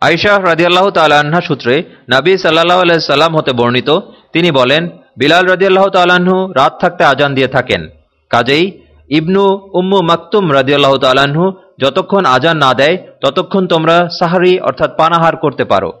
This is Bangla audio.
আইশাহ রাজিয়াল্লাহ তাল্লাহ্না সূত্রে নাবী সাল্লাহ সাল্লাম হতে বর্ণিত, তিনি বলেন, বিলাল রাজিয়াল্লাহ তাল্লাহ্ন রাত থাকতে আজান দিয়ে থাকেন। কাজেই ইবনু উম্মু মাকতুম রাজিয়াল্লাহ তাল্লাহ্ন যতক্ষণ আজান না দেয়, ততক্ষণ তোমরা সাহারি অর্থাৎ পানাহার করতে পারো।